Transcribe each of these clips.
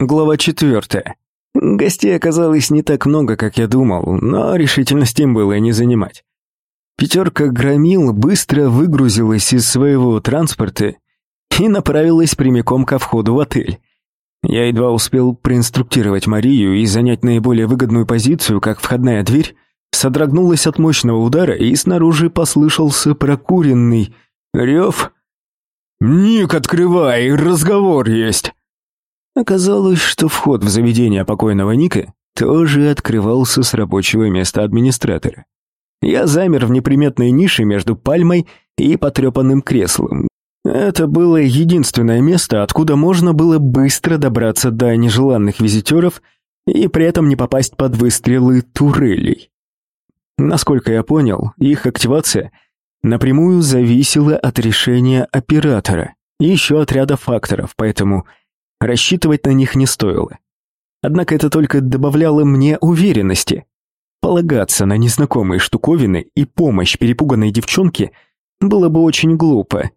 Глава четвертая. Гостей оказалось не так много, как я думал, но решительности им было не занимать. Пятерка громил быстро выгрузилась из своего транспорта и направилась прямиком ко входу в отель. Я едва успел проинструктировать Марию и занять наиболее выгодную позицию, как входная дверь содрогнулась от мощного удара, и снаружи послышался прокуренный рев. «Ник, открывай, разговор есть!» Оказалось, что вход в заведение покойного Ника тоже открывался с рабочего места администратора. Я замер в неприметной нише между пальмой и потрепанным креслом. Это было единственное место, откуда можно было быстро добраться до нежеланных визитеров и при этом не попасть под выстрелы турелей. Насколько я понял, их активация напрямую зависела от решения оператора и еще от ряда факторов, поэтому Рассчитывать на них не стоило. Однако это только добавляло мне уверенности. Полагаться на незнакомые штуковины и помощь перепуганной девчонке было бы очень глупо.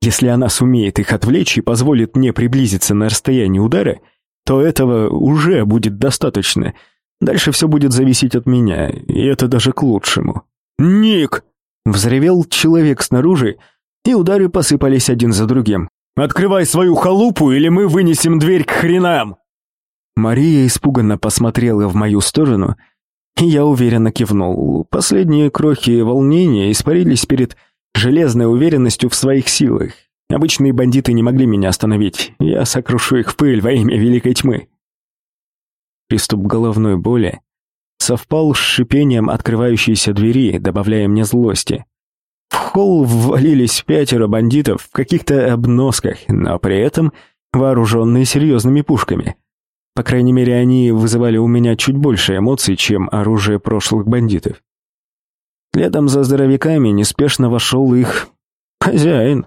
Если она сумеет их отвлечь и позволит мне приблизиться на расстояние удара, то этого уже будет достаточно. Дальше все будет зависеть от меня, и это даже к лучшему. «Ник!» — взревел человек снаружи, и удары посыпались один за другим. Открывай свою халупу, или мы вынесем дверь к хренам!» Мария испуганно посмотрела в мою сторону, и я уверенно кивнул. Последние крохи волнения испарились перед железной уверенностью в своих силах. Обычные бандиты не могли меня остановить. Я сокрушу их в пыль во имя великой тьмы. Приступ головной боли совпал с шипением открывающейся двери, добавляя мне злости. В холл ввалились пятеро бандитов в каких-то обносках, но при этом вооруженные серьезными пушками. По крайней мере, они вызывали у меня чуть больше эмоций, чем оружие прошлых бандитов. Следом за здоровяками неспешно вошел их хозяин.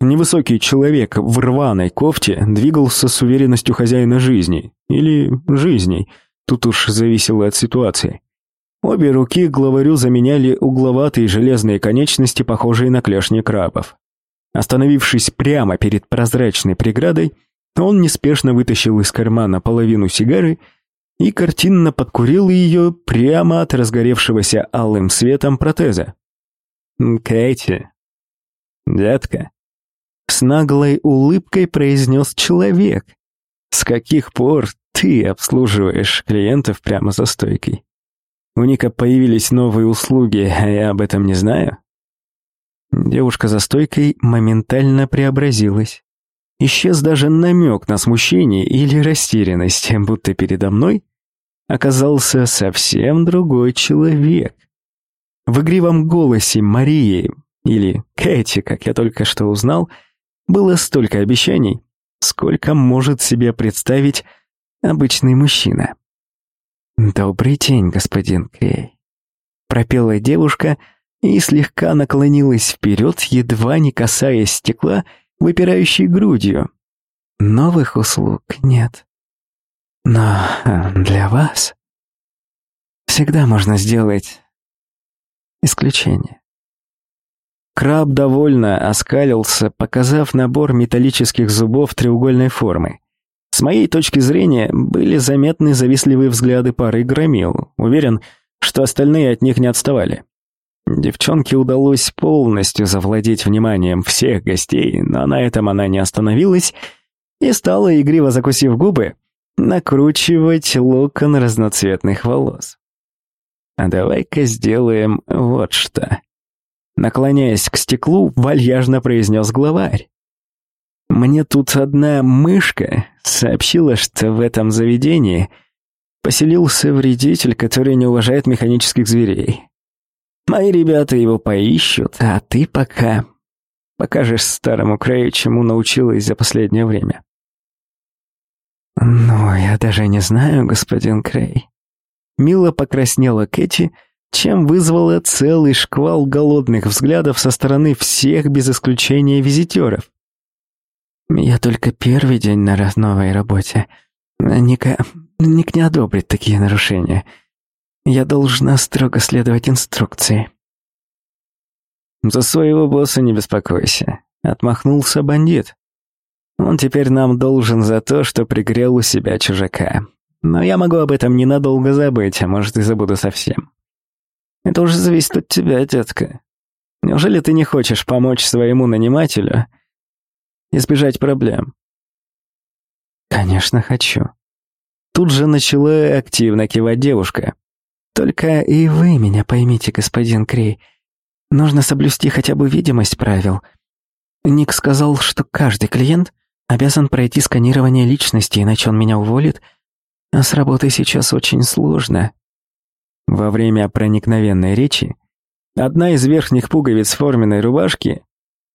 Невысокий человек в рваной кофте двигался с уверенностью хозяина жизни. Или жизней. Тут уж зависело от ситуации. Обе руки главарю заменяли угловатые железные конечности, похожие на клешни крабов. Остановившись прямо перед прозрачной преградой, он неспешно вытащил из кармана половину сигары и картинно подкурил ее прямо от разгоревшегося алым светом протеза. «Кэти, детка», — с наглой улыбкой произнес человек, «с каких пор ты обслуживаешь клиентов прямо за стойкой?» У Ника появились новые услуги, а я об этом не знаю. Девушка за стойкой моментально преобразилась. Исчез даже намек на смущение или растерянность, будто передо мной оказался совсем другой человек. В игривом голосе Марии, или Кэти, как я только что узнал, было столько обещаний, сколько может себе представить обычный мужчина. «Добрый день, господин Крей», — пропела девушка и слегка наклонилась вперед, едва не касаясь стекла, выпирающей грудью. «Новых услуг нет. Но для вас всегда можно сделать исключение». Краб довольно оскалился, показав набор металлических зубов треугольной формы. С моей точки зрения, были заметны завистливые взгляды пары громил. Уверен, что остальные от них не отставали. Девчонке удалось полностью завладеть вниманием всех гостей, но на этом она не остановилась и стала, игриво закусив губы, накручивать локон разноцветных волос. «А давай-ка сделаем вот что». Наклоняясь к стеклу, вальяжно произнес главарь. Мне тут одна мышка сообщила, что в этом заведении поселился вредитель, который не уважает механических зверей. Мои ребята его поищут, а ты пока покажешь старому краю, чему научилась за последнее время. «Ну, я даже не знаю, господин Крей». Мило покраснела Кэти, чем вызвала целый шквал голодных взглядов со стороны всех без исключения визитеров. Я только первый день на новой работе. Ника... Ник не одобрит такие нарушения. Я должна строго следовать инструкции. За своего босса не беспокойся. Отмахнулся бандит. Он теперь нам должен за то, что пригрел у себя чужака. Но я могу об этом ненадолго забыть, а может и забуду совсем. Это уже зависит от тебя, детка. Неужели ты не хочешь помочь своему нанимателю избежать проблем? Конечно, хочу. Тут же начала активно кивать девушка. Только и вы меня поймите, господин Крей. Нужно соблюсти хотя бы видимость правил. Ник сказал, что каждый клиент обязан пройти сканирование личности, иначе он меня уволит. А с работой сейчас очень сложно. Во время проникновенной речи одна из верхних пуговиц форменной рубашки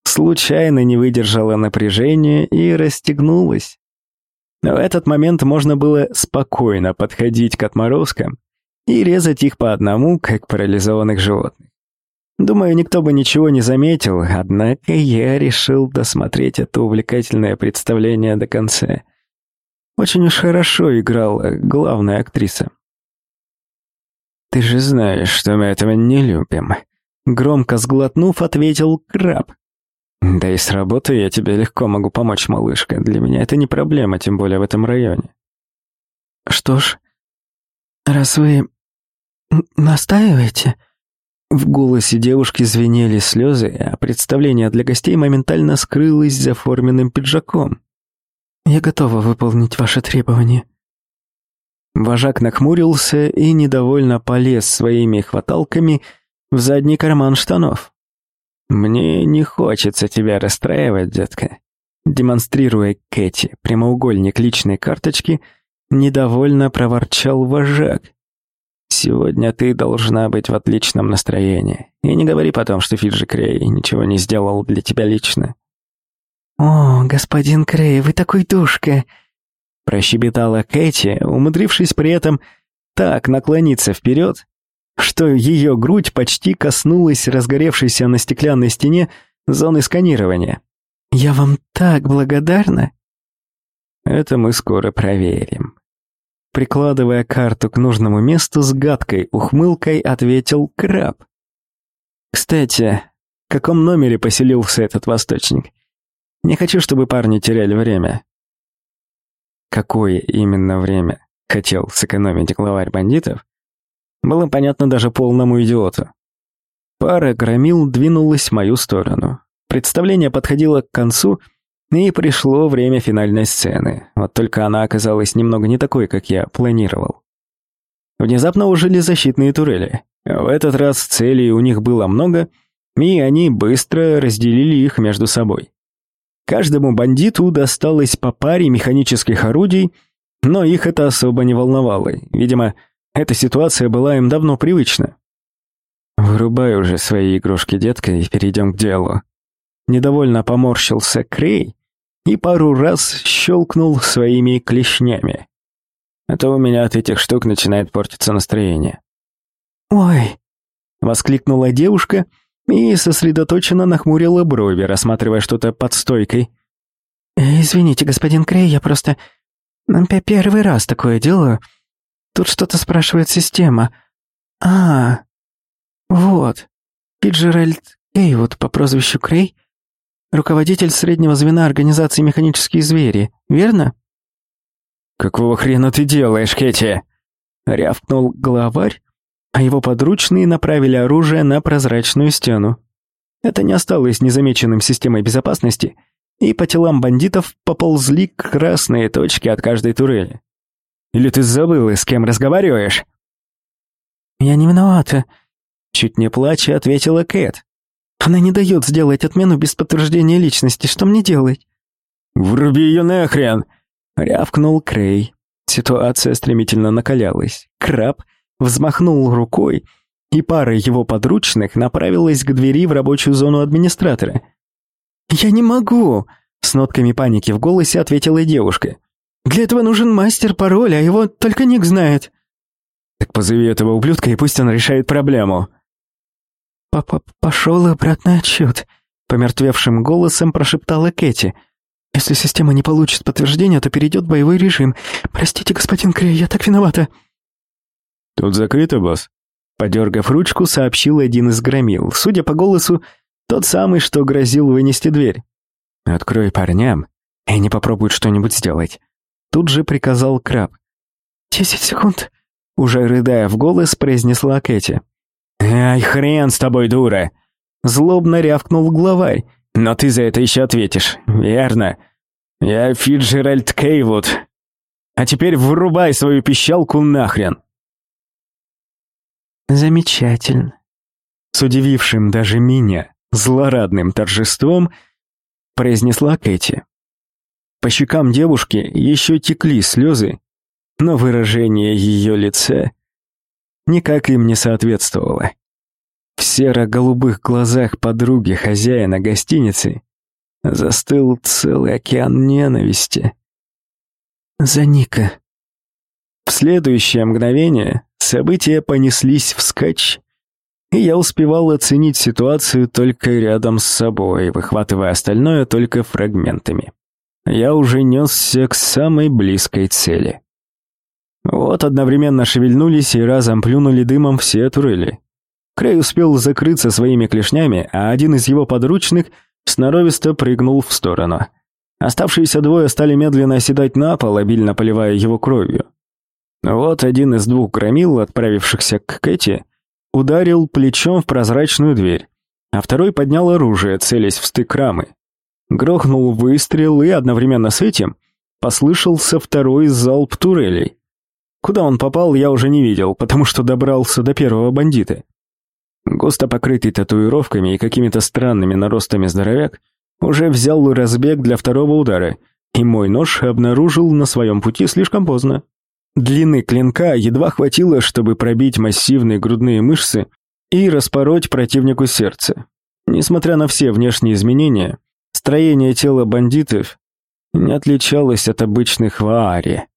случайно не выдержала напряжения и расстегнулась. В этот момент можно было спокойно подходить к отморозкам и резать их по одному, как парализованных животных. Думаю, никто бы ничего не заметил, однако я решил досмотреть это увлекательное представление до конца. Очень уж хорошо играла главная актриса. «Ты же знаешь, что мы этого не любим», — громко сглотнув, ответил краб. «Да и с работы я тебе легко могу помочь, малышка. Для меня это не проблема, тем более в этом районе». «Что ж, раз вы настаиваете...» В голосе девушки звенели слезы, а представление для гостей моментально скрылось за форменным пиджаком. «Я готова выполнить ваши требования». Вожак нахмурился и недовольно полез своими хваталками в задний карман штанов. «Мне не хочется тебя расстраивать, детка». Демонстрируя Кэти прямоугольник личной карточки, недовольно проворчал вожак. «Сегодня ты должна быть в отличном настроении. И не говори потом, что Фиджи Крей ничего не сделал для тебя лично». «О, господин Крей, вы такой душка!» Прощебетала Кэти, умудрившись при этом так наклониться вперед, что ее грудь почти коснулась разгоревшейся на стеклянной стене зоны сканирования. «Я вам так благодарна!» «Это мы скоро проверим». Прикладывая карту к нужному месту с гадкой ухмылкой, ответил краб. «Кстати, в каком номере поселился этот восточник? Не хочу, чтобы парни теряли время. Какое именно время хотел сэкономить главарь бандитов, было понятно даже полному идиоту. Пара громил двинулась в мою сторону. Представление подходило к концу, и пришло время финальной сцены. Вот только она оказалась немного не такой, как я планировал. Внезапно ужили защитные турели. В этот раз целей у них было много, и они быстро разделили их между собой. Каждому бандиту досталось по паре механических орудий, но их это особо не волновало. Видимо, эта ситуация была им давно привычна. «Вырубай уже свои игрушки, детка, и перейдем к делу». Недовольно поморщился Крей и пару раз щелкнул своими клешнями. А то у меня от этих штук начинает портиться настроение. «Ой!» — воскликнула девушка — и сосредоточенно нахмурила брови, рассматривая что-то под стойкой. «Э, «Извините, господин Крей, я просто... Первый раз такое делаю. Тут что-то спрашивает система. А, вот. Фиджеральд Кейвуд по прозвищу Крей, руководитель среднего звена организации «Механические звери», верно?» «Какого хрена ты делаешь, Кэти?» — рявкнул главарь, а его подручные направили оружие на прозрачную стену. Это не осталось незамеченным системой безопасности, и по телам бандитов поползли красные точки от каждой турели. «Или ты забыл, с кем разговариваешь?» «Я не виновата», — чуть не плача ответила Кэт. «Она не дает сделать отмену без подтверждения личности. Что мне делать?» «Вруби ее нахрен!» — рявкнул Крей. Ситуация стремительно накалялась. Краб — взмахнул рукой, и пара его подручных направилась к двери в рабочую зону администратора. «Я не могу!» — с нотками паники в голосе ответила девушка. «Для этого нужен мастер пароля, а его только Ник знает». «Так позови этого ублюдка, и пусть он решает проблему». «Папа пошел обратный отсчет», — помертвевшим голосом прошептала Кэти. «Если система не получит подтверждения, то перейдет в боевой режим. Простите, господин Крей, я так виновата». «Тут закрыто, босс?» Подергав ручку, сообщил один из громил. Судя по голосу, тот самый, что грозил вынести дверь. «Открой парням и они попробуют что-нибудь сделать. Тут же приказал краб. «Десять секунд», — уже рыдая в голос, произнесла Кэти. «Ай, хрен с тобой, дура!» Злобно рявкнул главарь. «Но ты за это еще ответишь, верно? Я Фиджеральд Кейвуд. А теперь вырубай свою пищалку нахрен!» «Замечательно», — с удивившим даже меня злорадным торжеством произнесла Кэти. По щекам девушки еще текли слезы, но выражение ее лица никак им не соответствовало. В серо-голубых глазах подруги хозяина гостиницы застыл целый океан ненависти. «За Ника». В следующее мгновение события понеслись вскачь, и я успевал оценить ситуацию только рядом с собой, выхватывая остальное только фрагментами. Я уже несся к самой близкой цели. Вот одновременно шевельнулись и разом плюнули дымом все турели. Крей успел закрыться своими клешнями, а один из его подручных сноровисто прыгнул в сторону. Оставшиеся двое стали медленно оседать на пол, обильно поливая его кровью. Вот один из двух громил, отправившихся к Кэти, ударил плечом в прозрачную дверь, а второй поднял оружие, целясь в стык рамы. Грохнул выстрел, и одновременно с этим послышался второй залп турелей. Куда он попал, я уже не видел, потому что добрался до первого бандита. Густо покрытый татуировками и какими-то странными наростами здоровяк уже взял разбег для второго удара, и мой нож обнаружил на своем пути слишком поздно. Длины клинка едва хватило, чтобы пробить массивные грудные мышцы и распороть противнику сердце. Несмотря на все внешние изменения, строение тела бандитов не отличалось от обычных ваари.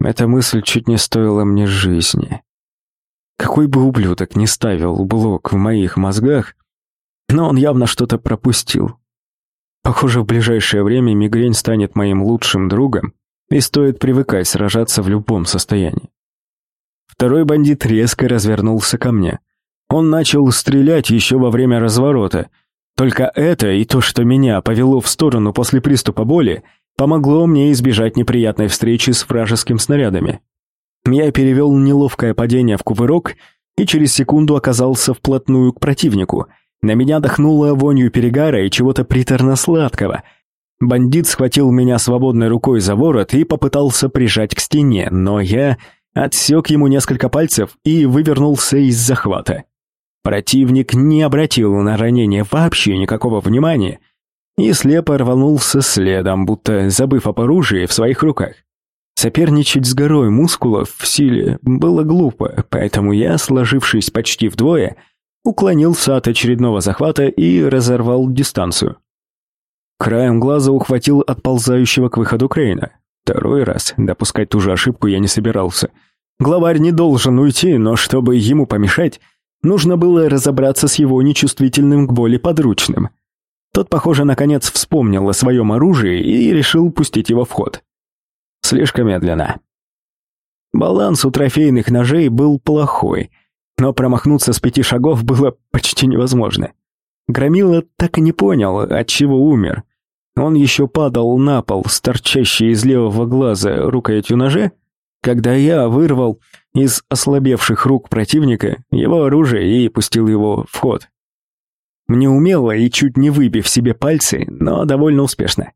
Эта мысль чуть не стоила мне жизни. Какой бы ублюдок ни ставил блок в моих мозгах, но он явно что-то пропустил. Похоже, в ближайшее время мигрень станет моим лучшим другом, и стоит привыкать сражаться в любом состоянии. Второй бандит резко развернулся ко мне. Он начал стрелять еще во время разворота. Только это и то, что меня повело в сторону после приступа боли, помогло мне избежать неприятной встречи с вражеским снарядами. Я перевел неловкое падение в кувырок и через секунду оказался вплотную к противнику. На меня дохнуло вонью перегара и чего-то приторно-сладкого. Бандит схватил меня свободной рукой за ворот и попытался прижать к стене, но я отсек ему несколько пальцев и вывернулся из захвата. Противник не обратил на ранение вообще никакого внимания и слепо рванулся следом, будто забыв об оружии в своих руках. Соперничать с горой мускулов в силе было глупо, поэтому я, сложившись почти вдвое, уклонился от очередного захвата и разорвал дистанцию. Краем глаза ухватил отползающего к выходу Крейна. Второй раз допускать ту же ошибку я не собирался. Главарь не должен уйти, но чтобы ему помешать, нужно было разобраться с его нечувствительным к боли подручным. Тот, похоже, наконец вспомнил о своем оружии и решил пустить его в ход. Слишком медленно. Баланс у трофейных ножей был плохой, но промахнуться с пяти шагов было почти невозможно. Громила так и не понял, от чего умер. Он еще падал на пол с из левого глаза рукоятью ножа, когда я вырвал из ослабевших рук противника его оружие и пустил его в ход. Неумело и чуть не выбив себе пальцы, но довольно успешно.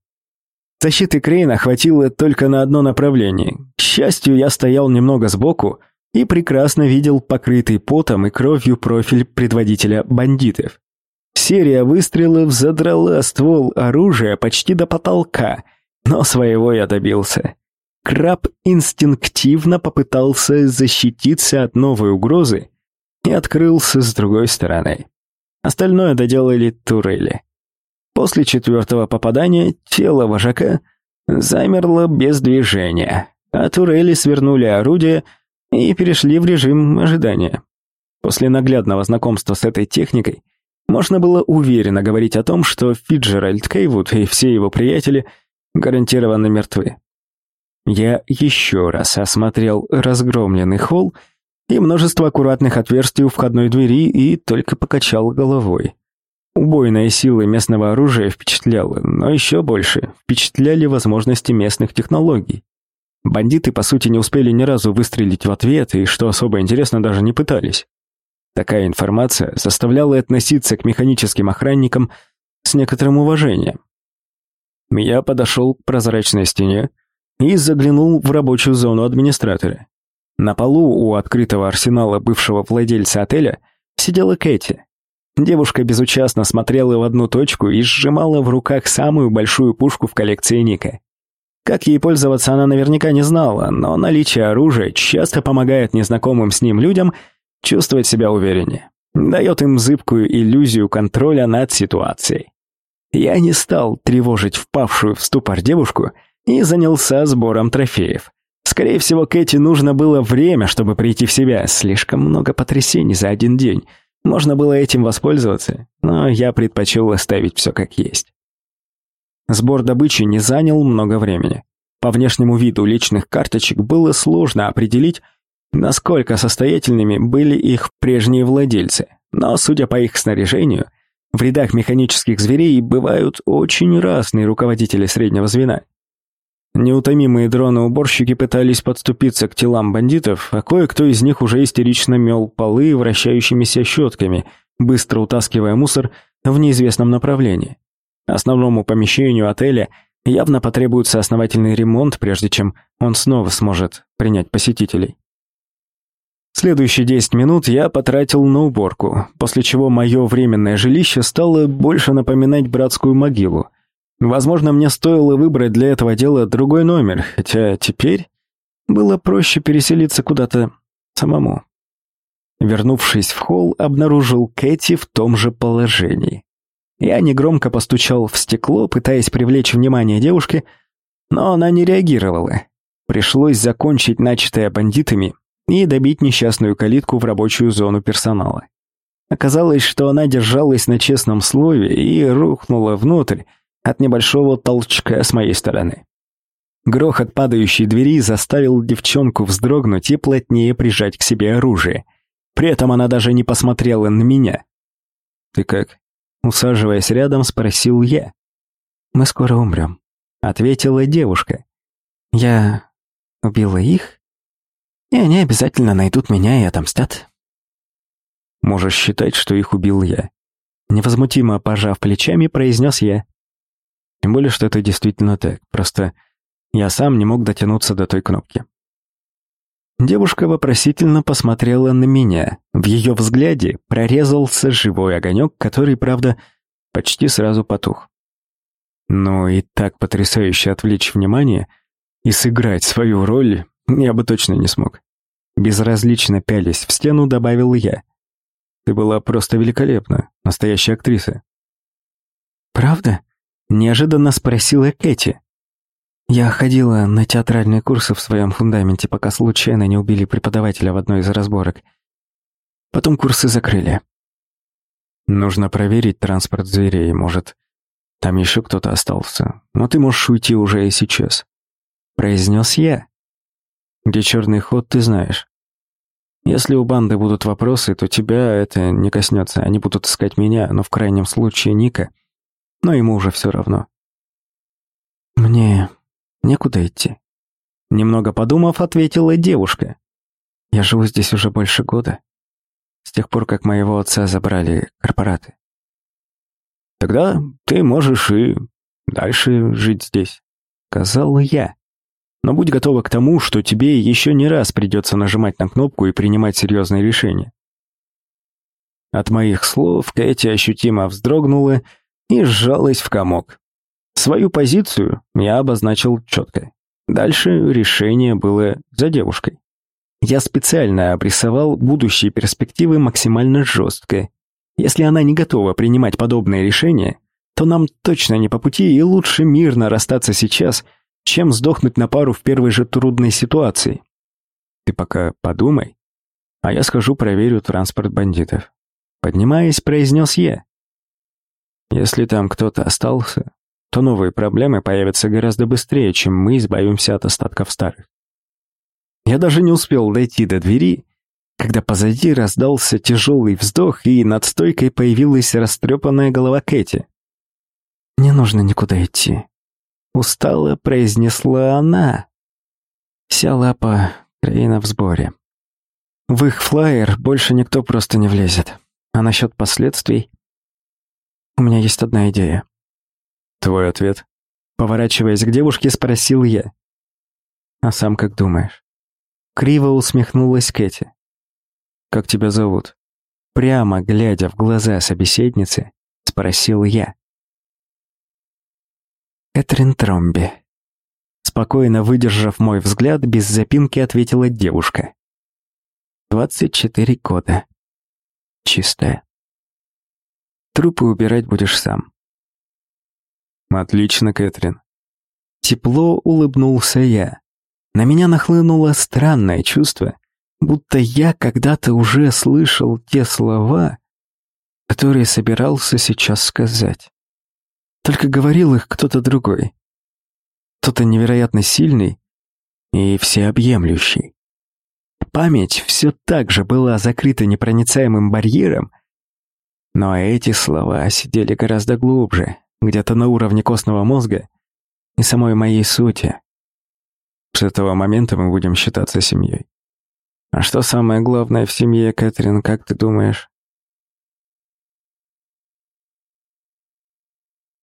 Защиты Крейна хватило только на одно направление. К счастью, я стоял немного сбоку и прекрасно видел покрытый потом и кровью профиль предводителя бандитов. Серия выстрелов задрала ствол оружия почти до потолка, но своего я добился. Краб инстинктивно попытался защититься от новой угрозы и открылся с другой стороны. Остальное доделали турели. После четвертого попадания тело вожака замерло без движения, а турели свернули орудие и перешли в режим ожидания. После наглядного знакомства с этой техникой можно было уверенно говорить о том, что Фиджеральд Кейвуд и все его приятели гарантированно мертвы. Я еще раз осмотрел разгромленный холл и множество аккуратных отверстий у входной двери и только покачал головой. Убойная сила местного оружия впечатляла, но еще больше впечатляли возможности местных технологий. Бандиты, по сути, не успели ни разу выстрелить в ответ, и, что особо интересно, даже не пытались. Такая информация заставляла относиться к механическим охранникам с некоторым уважением. Я подошел к прозрачной стене и заглянул в рабочую зону администратора. На полу у открытого арсенала бывшего владельца отеля сидела Кэти. Девушка безучастно смотрела в одну точку и сжимала в руках самую большую пушку в коллекции Ника. Как ей пользоваться она наверняка не знала, но наличие оружия часто помогает незнакомым с ним людям чувствовать себя увереннее. Дает им зыбкую иллюзию контроля над ситуацией. Я не стал тревожить впавшую в ступор девушку и занялся сбором трофеев. Скорее всего, Кэти нужно было время, чтобы прийти в себя. Слишком много потрясений за один день. Можно было этим воспользоваться, но я предпочел оставить все как есть. Сбор добычи не занял много времени. По внешнему виду личных карточек было сложно определить, насколько состоятельными были их прежние владельцы, но, судя по их снаряжению, в рядах механических зверей бывают очень разные руководители среднего звена. Неутомимые дроны-уборщики пытались подступиться к телам бандитов, а кое-кто из них уже истерично мел полы вращающимися щетками, быстро утаскивая мусор в неизвестном направлении. Основному помещению отеля явно потребуется основательный ремонт, прежде чем он снова сможет принять посетителей. Следующие 10 минут я потратил на уборку, после чего мое временное жилище стало больше напоминать братскую могилу. Возможно, мне стоило выбрать для этого дела другой номер, хотя теперь было проще переселиться куда-то самому. Вернувшись в холл, обнаружил Кэти в том же положении. Я негромко постучал в стекло, пытаясь привлечь внимание девушки, но она не реагировала. Пришлось закончить начатое бандитами и добить несчастную калитку в рабочую зону персонала. Оказалось, что она держалась на честном слове и рухнула внутрь от небольшого толчка с моей стороны. Грохот падающей двери заставил девчонку вздрогнуть и плотнее прижать к себе оружие. При этом она даже не посмотрела на меня. «Ты как?» Усаживаясь рядом, спросил я. «Мы скоро умрем», — ответила девушка. «Я убила их, и они обязательно найдут меня и отомстят. Можешь считать, что их убил я. Невозмутимо пожав плечами, произнес я. Тем более, что это действительно так. Просто я сам не мог дотянуться до той кнопки. Девушка вопросительно посмотрела на меня. В ее взгляде прорезался живой огонек, который, правда, почти сразу потух. Но и так потрясающе отвлечь внимание и сыграть свою роль я бы точно не смог. Безразлично пялись в стену, добавил я. Ты была просто великолепна, настоящая актриса. Правда? Неожиданно спросила Кэти. Я ходила на театральные курсы в своем фундаменте, пока случайно не убили преподавателя в одной из разборок. Потом курсы закрыли. Нужно проверить транспорт зверей, может, там еще кто-то остался. Но ты можешь уйти уже и сейчас. Произнес я. Где черный ход, ты знаешь. Если у банды будут вопросы, то тебя это не коснется. Они будут искать меня, но в крайнем случае Ника. Но ему уже все равно. Мне некуда идти. Немного подумав, ответила девушка. Я живу здесь уже больше года. С тех пор, как моего отца забрали корпораты. Тогда ты можешь и дальше жить здесь, сказал я. Но будь готова к тому, что тебе еще не раз придется нажимать на кнопку и принимать серьезные решения. От моих слов Кэти ощутимо вздрогнула и сжалась в комок. Свою позицию я обозначил четко. Дальше решение было за девушкой. Я специально обрисовал будущие перспективы максимально жестко. Если она не готова принимать подобные решения, то нам точно не по пути и лучше мирно расстаться сейчас – чем сдохнуть на пару в первой же трудной ситуации. Ты пока подумай, а я схожу проверю транспорт бандитов. Поднимаясь, произнес я. Если там кто-то остался, то новые проблемы появятся гораздо быстрее, чем мы избавимся от остатков старых. Я даже не успел дойти до двери, когда позади раздался тяжелый вздох, и над стойкой появилась растрепанная голова Кэти. «Не нужно никуда идти», — устало произнесла она. Вся лапа Крейна в сборе. В их флайер больше никто просто не влезет. А насчет последствий? У меня есть одна идея. Твой ответ? Поворачиваясь к девушке, спросил я. А сам как думаешь? Криво усмехнулась Кэти. Как тебя зовут? Прямо глядя в глаза собеседницы, спросил я. Этрин Тромби. Спокойно выдержав мой взгляд, без запинки ответила девушка. Двадцать четыре года. Чистая. Трупы убирать будешь сам. Отлично, Кэтрин. Тепло улыбнулся я. На меня нахлынуло странное чувство, будто я когда-то уже слышал те слова, которые собирался сейчас сказать. Только говорил их кто-то другой. Кто-то невероятно сильный и всеобъемлющий. Память все так же была закрыта непроницаемым барьером, но эти слова сидели гораздо глубже, где-то на уровне костного мозга и самой моей сути. С этого момента мы будем считаться семьей. А что самое главное в семье, Кэтрин, как ты думаешь?